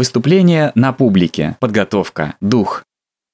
Выступление на публике. Подготовка. Дух.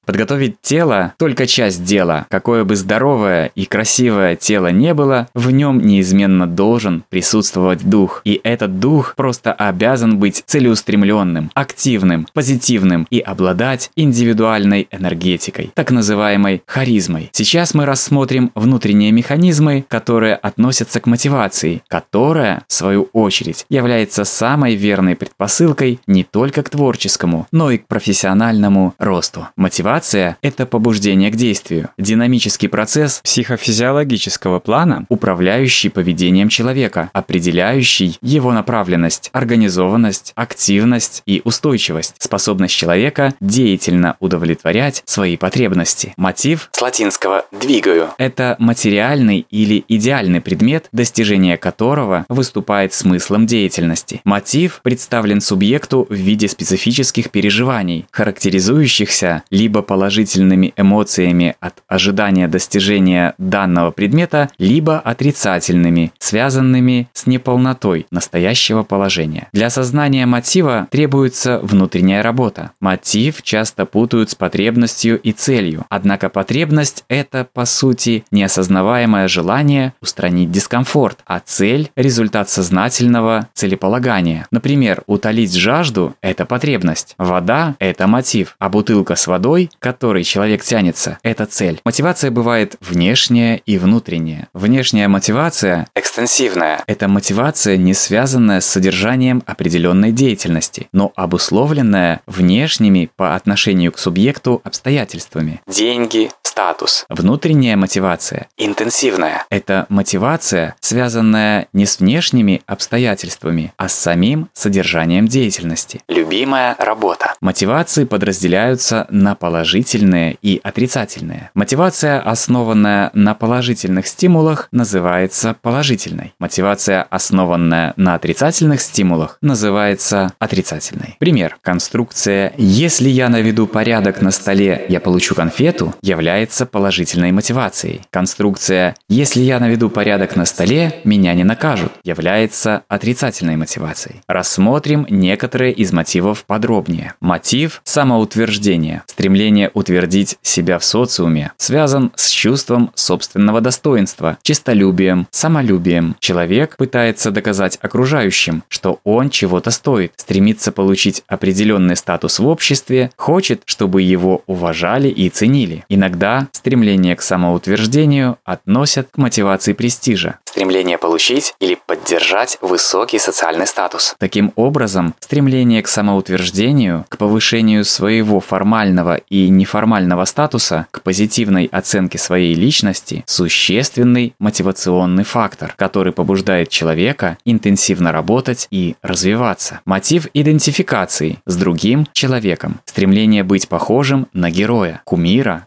Подготовить тело – только часть дела. Какое бы здоровое и красивое тело не было, в нем неизменно должен присутствовать дух. И этот дух просто обязан быть целеустремленным, активным, позитивным и обладать индивидуальной энергетикой, так называемой харизмой. Сейчас мы рассмотрим внутренние механизмы, которые относятся к мотивации, которая, в свою очередь, является самой верной предпосылкой не только к творческому, но и к профессиональному росту. Мотивация Мотивация – это побуждение к действию, динамический процесс психофизиологического плана, управляющий поведением человека, определяющий его направленность, организованность, активность и устойчивость, способность человека деятельно удовлетворять свои потребности. Мотив с латинского «двигаю» – это материальный или идеальный предмет, достижение которого выступает смыслом деятельности. Мотив представлен субъекту в виде специфических переживаний, характеризующихся либо положительными эмоциями от ожидания достижения данного предмета, либо отрицательными, связанными с неполнотой настоящего положения. Для осознания мотива требуется внутренняя работа. Мотив часто путают с потребностью и целью, однако потребность – это, по сути, неосознаваемое желание устранить дискомфорт, а цель – результат сознательного целеполагания. Например, утолить жажду – это потребность, вода – это мотив, а бутылка с водой которой человек тянется, это цель. Мотивация бывает внешняя и внутренняя. Внешняя мотивация экстенсивная. Это мотивация, не связанная с содержанием определенной деятельности, но обусловленная внешними по отношению к субъекту обстоятельствами. Деньги, статус. Внутренняя мотивация интенсивная. Это мотивация, связанная не с внешними обстоятельствами, а с самим содержанием деятельности. Любимая работа. Мотивации подразделяются на положительные и отрицательные. Мотивация, основанная на положительных стимулах, называется положительной. Мотивация, основанная на отрицательных стимулах, называется отрицательной. Пример. Конструкция «Если я наведу порядок на столе, я получу конфету» является положительной мотивацией. Конструкция «Если я наведу порядок на столе, меня не накажут» является отрицательной мотивацией. Рассмотрим некоторые из мотивов подробнее. Мотив самоутверждения, стремление утвердить себя в социуме связан с чувством собственного достоинства, честолюбием, самолюбием. Человек пытается доказать окружающим, что он чего-то стоит, стремится получить определенный статус в обществе, хочет, чтобы его уважали и ценили. Иногда стремление к самоутверждению относят к мотивации престижа. Стремление получить или поддержать высокий социальный статус. Таким образом, стремление к самоутверждению, к повышению своего формального и неформального статуса к позитивной оценке своей личности существенный мотивационный фактор, который побуждает человека интенсивно работать и развиваться. Мотив идентификации с другим человеком, стремление быть похожим на героя, кумира,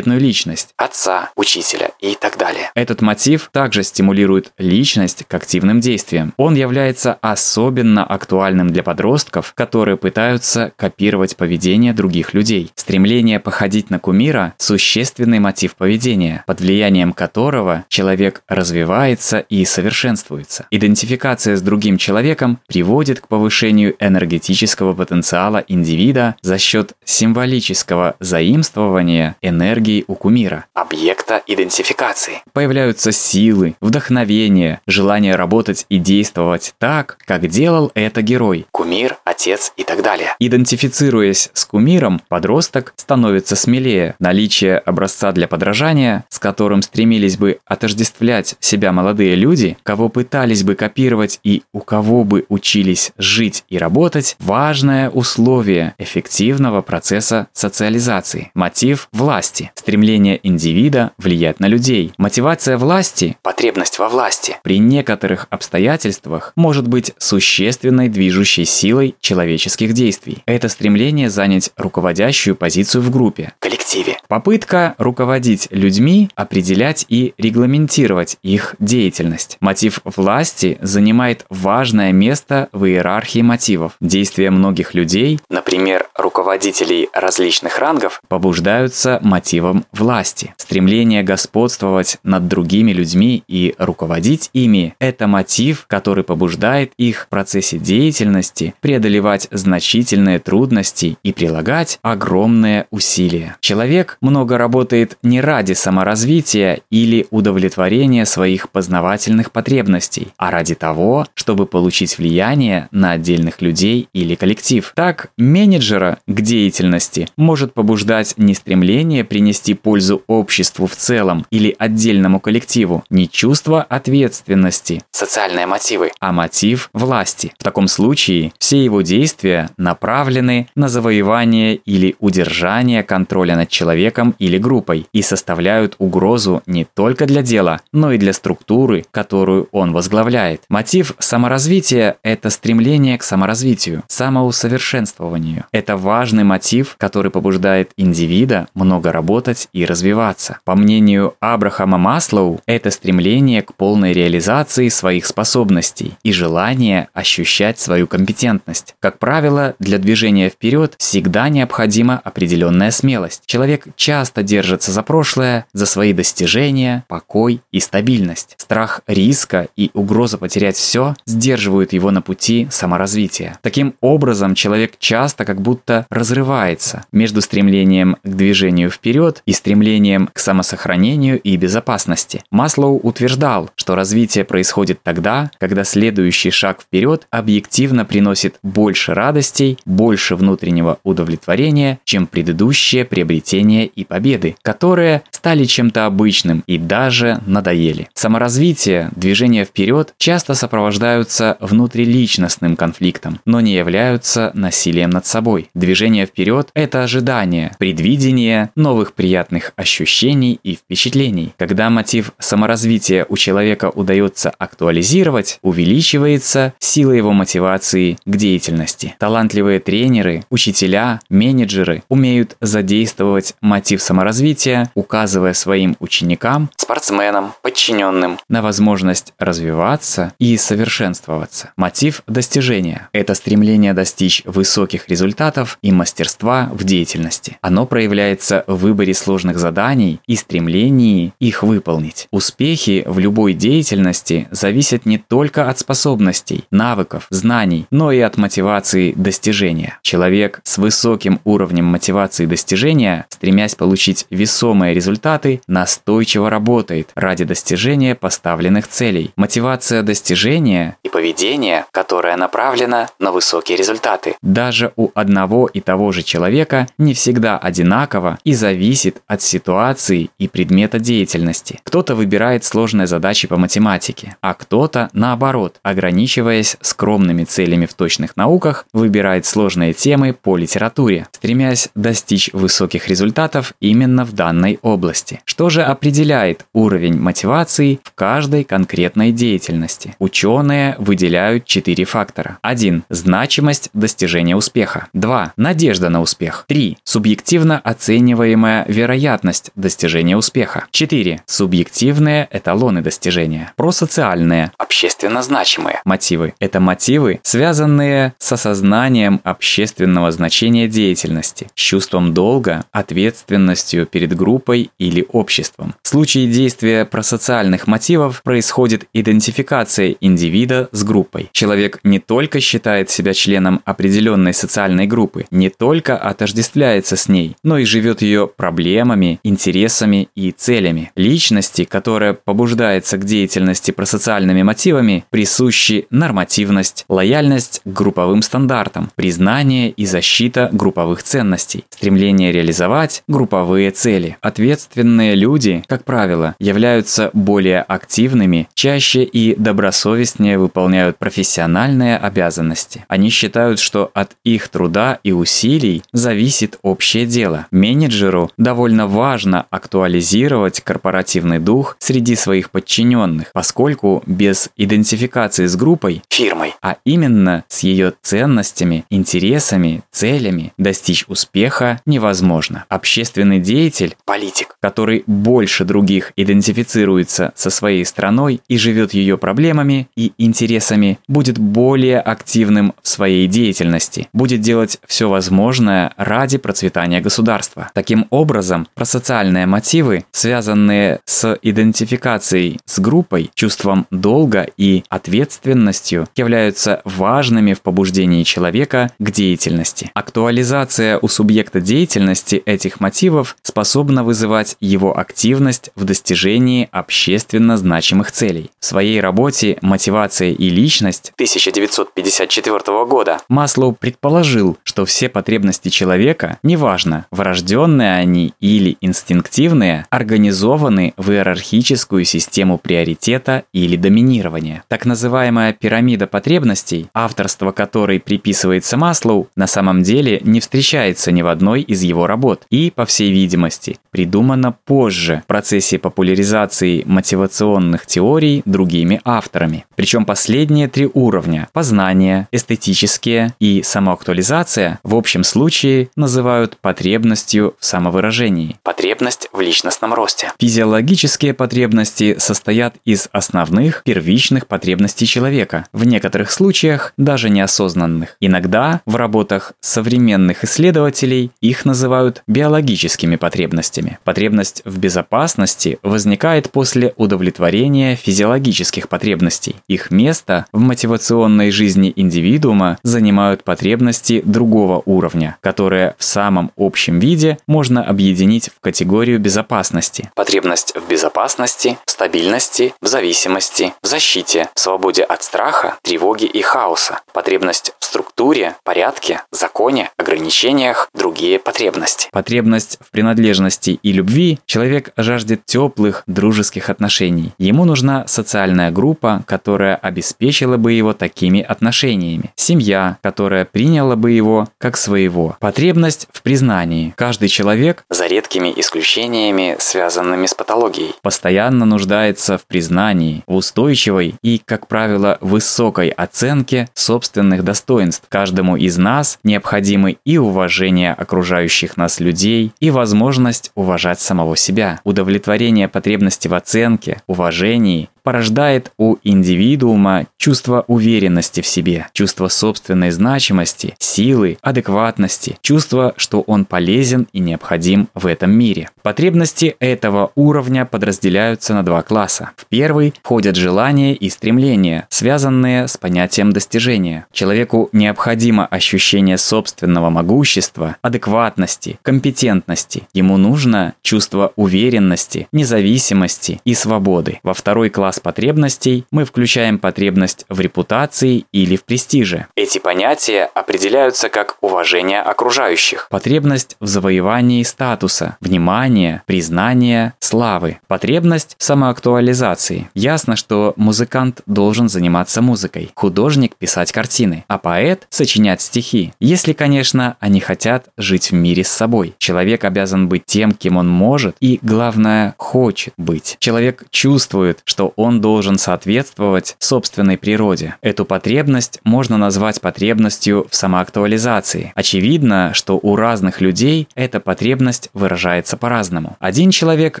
авторитетную личность, отца, учителя и так далее. Этот мотив также стимулирует личность к активным действиям. Он является особенно актуальным для подростков, которые пытаются копировать поведение других людей. Стремление походить на кумира – существенный мотив поведения, под влиянием которого человек развивается и совершенствуется. Идентификация с другим человеком приводит к повышению энергетического потенциала индивида за счет символического заимствования энергии у кумира, объекта идентификации. Появляются силы, вдохновение, желание работать и действовать так, как делал это герой, кумир, отец и так далее. Идентифицируясь с кумиром, подросток становится смелее. Наличие образца для подражания, с которым стремились бы отождествлять себя молодые люди, кого пытались бы копировать и у кого бы учились жить и работать, важное условие эффективного процесса социализации. Мотив власти. Стремление индивида влиять на людей. Мотивация власти, потребность во власти, при некоторых обстоятельствах может быть существенной движущей силой человеческих действий. Это стремление занять руководящую позицию в группе, коллективе. Попытка руководить людьми, определять и регламентировать их деятельность. Мотив власти занимает важное место в иерархии мотивов. Действия многих людей, например, руководителей различных рангов, побуждаются мотивом власти. Стремление господствовать над другими людьми и руководить ими – это мотив, который побуждает их в процессе деятельности преодолевать значительные трудности и прилагать огромные усилия. Человек много работает не ради саморазвития или удовлетворения своих познавательных потребностей, а ради того, чтобы получить влияние на отдельных людей или коллектив. Так, менеджера к деятельности может побуждать не стремление принести пользу обществу в целом или отдельному коллективу, не чувство ответственности, социальные мотивы, а мотив власти. В таком случае все его действия направлены на завоевание или удержание контроля над человеком или группой и составляют угрозу не только для дела, но и для структуры, которую он возглавляет. Мотив саморазвития – это стремление к саморазвитию, самоусовершенствованию. Это важный мотив, который побуждает индивида много работать и развиваться. По мнению Абрахама Маслоу, это стремление к полной реализации своих способностей и желание ощущать свою компетентность. Как правило, для движения вперед всегда необходима определенная смелость. Человек часто держится за прошлое, за свои достижения, покой и стабильность. Страх риска и угроза потерять все сдерживают его на пути саморазвития. Таким образом, человек часто как будто разрывается между стремлением к движению вперед и стремлением к самосохранению и безопасности. Маслоу утверждал, что развитие происходит тогда, когда следующий шаг вперед объективно приносит больше радостей, больше внутреннего удовлетворения, чем предыдущее приобретение и победы, которые стали чем-то обычным и даже надоели. Саморазвитие, движение вперед часто сопровождаются внутриличностным конфликтом, но не являются насилием над собой. Движение вперед – это ожидание, предвидение новых приятных ощущений и впечатлений. Когда мотив саморазвития у человека удается актуализировать, увеличивается сила его мотивации к деятельности. Талантливые тренеры, учителя, менеджеры умеют задействовать мотив саморазвития, указывая своим ученикам, спортсменам, подчиненным на возможность развиваться и совершенствоваться. Мотив достижения – это стремление достичь высоких результатов и мастерства в деятельности. Оно проявляется в выборе сложных заданий и стремлении их выполнить. Успехи в любой деятельности зависят не только от способностей, навыков, знаний, но и от мотивации достижения. Человек с высоким уровнем мотивации достижения, стремясь получить весомые результаты, настойчиво работает ради достижения поставленных целей. Мотивация достижения и поведение, которое направлено на высокие результаты. Даже у одного и того же человека не всегда одинаково и зависит от ситуации и предмета деятельности. Кто-то выбирает сложные задачи по математике, а кто-то, наоборот, ограничиваясь скромными целями в точных науках, выбирает сложные темы по литературе, стремясь достичь высоких результатов именно в данной области. Что же определяет уровень мотивации в каждой конкретной деятельности? Ученые выделяют четыре фактора. 1. Значимость достижения успеха. 2. Надежда на успех. 3. Субъективно оцениваемая вероятность достижения успеха. 4. Субъективные эталоны достижения. Просоциальные, общественно значимые мотивы. Это мотивы, связанные с осознанием общественного значения деятельности, с чувством долга, ответственностью перед группой или обществом. В случае действия просоциальных мотивов происходит идентификация индивида с группой. Человек не только считает себя членом определенной социальной группы, не только отождествляется с ней, но и живет ее проблемами, интересами и целями. Личности, которая побуждается к деятельности просоциальными мотивами, присущи нормативность, лояльность к групповым стандартам, признание и защита групповых ценностей, стремление реализовать групповые цели. Ответственные люди, как правило, являются более активными, чаще и добросовестнее выполняют профессиональные обязанности. Они считают, что от их труда и усилий зависит общее дело. Менеджеру довольно важно актуализировать корпоративный дух среди своих подчиненных, поскольку без идентификации с группой, фирмой, а именно с ее ценностями, интересами, целями, достичь успеха невозможно. Общественный деятель, политик, который больше других идентифицируется со своей страной и живет ее проблемами и интересами, будет более активным в своей деятельности, будет делать все возможное ради процветания государства. Таким образом, просоциальные мотивы, связанные с идентификацией с группой, чувством долга и ответственностью, являются важными в побуждении человека к деятельности. Актуализация у субъекта деятельности этих мотивов способна вызывать его активность в достижении общественно значимых целей. В своей работе «Мотивация и личность» 1954 года Маслоу предположил, что все потребности человека, неважно, врожденные они или инстинктивные, организованы в иерархическую систему приоритета или доминирования. Так называемая пирамида потребностей, авторство которой приписывается Маслоу, на самом деле не встречается ни в одной из его работ и, по всей видимости, придумана позже в процессе популяризации мотивационных теорий другими авторами. Причем последние три уровня – познание, эстетические и самоактуализация – в общем случае называют потребностью в самовыражении. Потребность в личностном росте. Физиологические потребности состоят из основных первичных потребностей человека, в некоторых случаях даже неосознанных. Иногда в работах современных исследователей их называют биологическими потребностями. Потребность в безопасности возникает после удовлетворения физиологических потребностей. Их место в мотивационной жизни индивидуума занимают потребности другого уровня, которые в самом общем виде можно объединить в категорию безопасности. Потребность в безопасности, в стабильности, в зависимости, в защите, в свободе от страха, тревоги и хаоса. Потребность в структуре, порядке, законе, ограничениях, другие потребности. Потребность в принадлежности и любви человек жаждет теплых, дружеских отношений. Ему нужна социальная группа, которая обеспечила бы его такими отношениями. Семья, которая приняла бы его как своего. Потребность в признании. Каждый человек, за редкими исключениями, связанными с патологией, постоянно нуждается в признании, в устойчивой и, как правило, высокой оценке собственных достоинств. Каждому из нас необходимы и уважение окружающих нас людей, и возможность уважать самого себя. Удовлетворение потребности в оценке, уважении порождает у индивидуума чувство уверенности в себе, чувство собственной значимости, силы, адекватности, чувство, что он полезен и необходим в этом мире. Потребности этого уровня подразделяются на два класса. В первый входят желания и стремления, связанные с понятием достижения. Человеку необходимо ощущение собственного могущества, адекватности, компетентности. Ему нужно чувство уверенности, независимости и свободы. Во второй класс класс потребностей мы включаем потребность в репутации или в престиже. Эти понятия определяются как уважение окружающих, потребность в завоевании статуса, внимания, признания, славы, потребность в самоактуализации. Ясно, что музыкант должен заниматься музыкой, художник писать картины, а поэт сочинять стихи. Если, конечно, они хотят жить в мире с собой. Человек обязан быть тем, кем он может и, главное, хочет быть. Человек чувствует, что он он должен соответствовать собственной природе. Эту потребность можно назвать потребностью в самоактуализации. Очевидно, что у разных людей эта потребность выражается по-разному. Один человек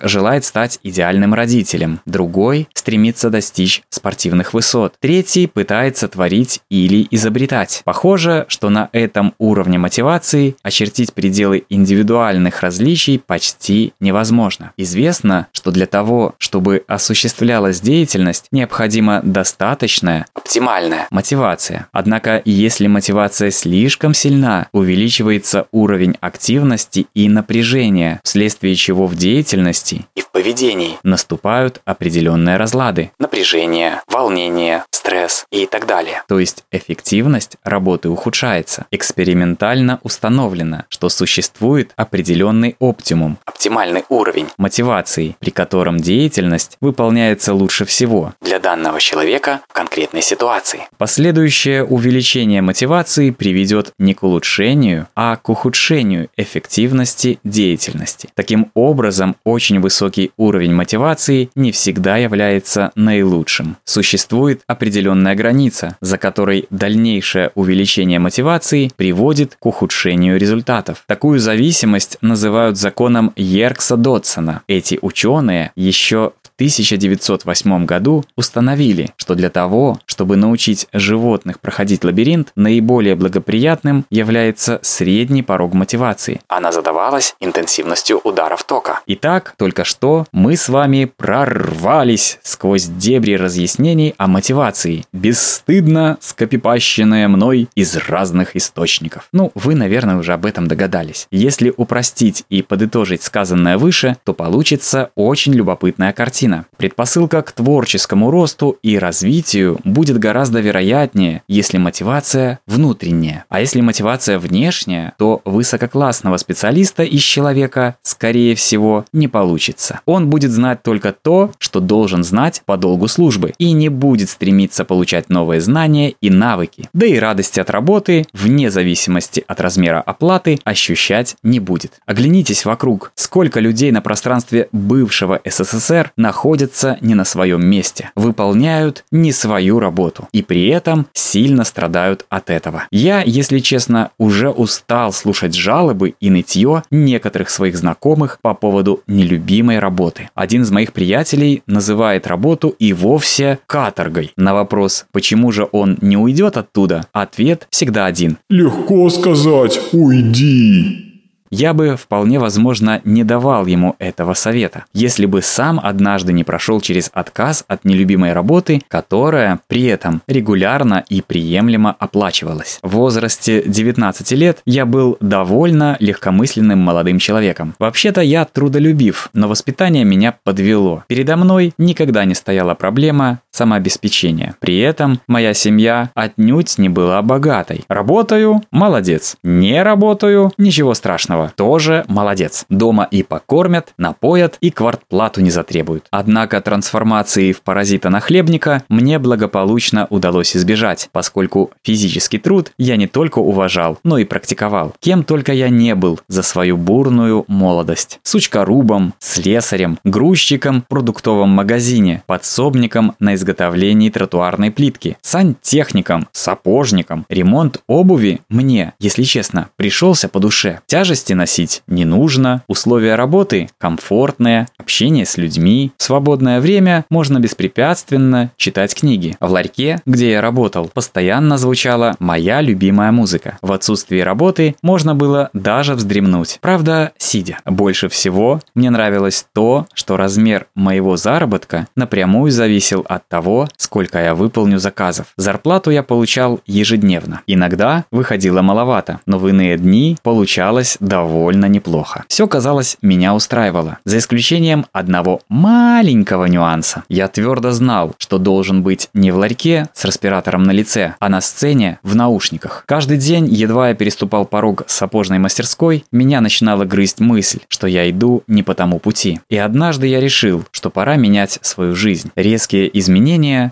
желает стать идеальным родителем, другой стремится достичь спортивных высот, третий пытается творить или изобретать. Похоже, что на этом уровне мотивации очертить пределы индивидуальных различий почти невозможно. Известно, что для того, чтобы осуществлялось действие, деятельность необходима достаточная, оптимальная мотивация. Однако, если мотивация слишком сильна, увеличивается уровень активности и напряжения, вследствие чего в деятельности и в поведении наступают определенные разлады. Напряжение, волнение, стресс и так далее. То есть эффективность работы ухудшается. Экспериментально установлено, что существует определенный оптимум, оптимальный уровень мотивации, при котором деятельность выполняется лучше всего для данного человека в конкретной ситуации. Последующее увеличение мотивации приведет не к улучшению, а к ухудшению эффективности деятельности. Таким образом, очень высокий уровень мотивации не всегда является наилучшим. Существует определенная граница, за которой дальнейшее увеличение мотивации приводит к ухудшению результатов. Такую зависимость называют законом Йеркса Дотсона. Эти ученые еще 1908 1987 году установили, что для того, чтобы научить животных проходить лабиринт, наиболее благоприятным является средний порог мотивации. Она задавалась интенсивностью ударов тока. Итак, только что мы с вами прорвались сквозь дебри разъяснений о мотивации, бесстыдно скопипащенное мной из разных источников. Ну, вы, наверное, уже об этом догадались. Если упростить и подытожить сказанное выше, то получится очень любопытная картина. Предпосылка к творческому росту и развитию будет гораздо вероятнее, если мотивация внутренняя. А если мотивация внешняя, то высококлассного специалиста из человека, скорее всего, не получится. Он будет знать только то, что должен знать по долгу службы, и не будет стремиться получать новые знания и навыки. Да и радости от работы, вне зависимости от размера оплаты, ощущать не будет. Оглянитесь вокруг. Сколько людей на пространстве бывшего СССР находятся не на своем месте, выполняют не свою работу и при этом сильно страдают от этого. Я, если честно, уже устал слушать жалобы и нытье некоторых своих знакомых по поводу нелюбимой работы. Один из моих приятелей называет работу и вовсе каторгой. На вопрос, почему же он не уйдет оттуда, ответ всегда один. Легко сказать «уйди» я бы вполне возможно не давал ему этого совета, если бы сам однажды не прошел через отказ от нелюбимой работы, которая при этом регулярно и приемлемо оплачивалась. В возрасте 19 лет я был довольно легкомысленным молодым человеком. Вообще-то я трудолюбив, но воспитание меня подвело. Передо мной никогда не стояла проблема самообеспечения. При этом моя семья отнюдь не была богатой. Работаю – молодец. Не работаю – ничего страшного тоже молодец. Дома и покормят, напоят и квартплату не затребуют. Однако трансформации в паразита-нахлебника мне благополучно удалось избежать, поскольку физический труд я не только уважал, но и практиковал. Кем только я не был за свою бурную молодость. Сучкорубом, слесарем, грузчиком в продуктовом магазине, подсобником на изготовлении тротуарной плитки, сантехником, сапожником. Ремонт обуви мне, если честно, пришелся по душе. Тяжести носить не нужно, условия работы комфортные, общение с людьми, в свободное время можно беспрепятственно читать книги. В ларьке, где я работал, постоянно звучала моя любимая музыка. В отсутствии работы можно было даже вздремнуть. Правда, сидя. Больше всего мне нравилось то, что размер моего заработка напрямую зависел от того, сколько я выполню заказов. Зарплату я получал ежедневно. Иногда выходило маловато, но в иные дни получалось довольно неплохо. Все, казалось, меня устраивало. За исключением одного маленького нюанса. Я твердо знал, что должен быть не в ларьке с респиратором на лице, а на сцене в наушниках. Каждый день, едва я переступал порог сапожной мастерской, меня начинала грызть мысль, что я иду не по тому пути. И однажды я решил, что пора менять свою жизнь. Резкие изменения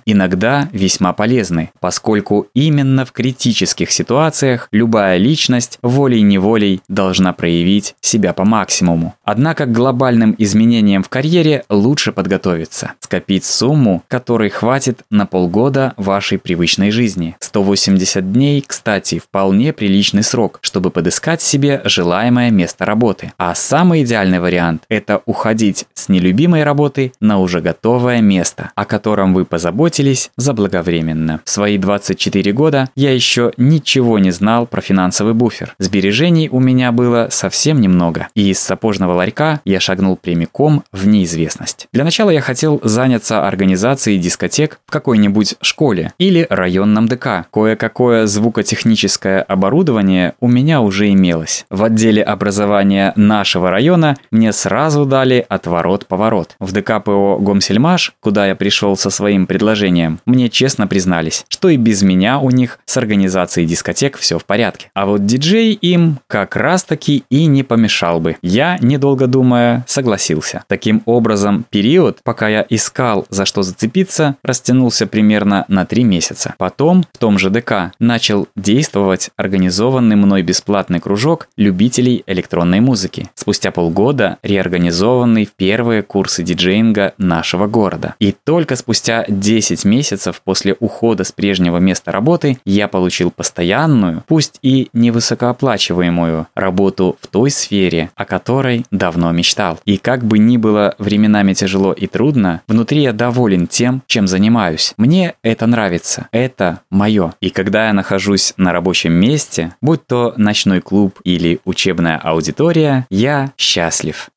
иногда весьма полезны, поскольку именно в критических ситуациях любая личность волей-неволей должна проявить себя по максимуму. Однако к глобальным изменениям в карьере лучше подготовиться. Скопить сумму, которой хватит на полгода вашей привычной жизни. 180 дней, кстати, вполне приличный срок, чтобы подыскать себе желаемое место работы. А самый идеальный вариант – это уходить с нелюбимой работы на уже готовое место, о котором вы позаботились заблаговременно. В свои 24 года я еще ничего не знал про финансовый буфер. Сбережений у меня было совсем немного, и из сапожного ларька я шагнул прямиком в неизвестность. Для начала я хотел заняться организацией дискотек в какой-нибудь школе или районном ДК. Кое-какое звукотехническое оборудование у меня уже имелось. В отделе образования нашего района мне сразу дали отворот-поворот. В ДК ПО Гомсельмаш, куда я пришел со своим предложением, мне честно признались, что и без меня у них с организацией дискотек все в порядке. А вот диджей им как раз таки и не помешал бы. Я, недолго думая, согласился. Таким образом, период, пока я искал за что зацепиться, растянулся примерно на три месяца. Потом, в том же ДК, начал действовать организованный мной бесплатный кружок любителей электронной музыки. Спустя полгода реорганизованный в первые курсы диджеинга нашего города. И только спустя спустя 10 месяцев после ухода с прежнего места работы я получил постоянную, пусть и невысокооплачиваемую, работу в той сфере, о которой давно мечтал. И как бы ни было временами тяжело и трудно, внутри я доволен тем, чем занимаюсь. Мне это нравится, это мое. И когда я нахожусь на рабочем месте, будь то ночной клуб или учебная аудитория, я счастлив.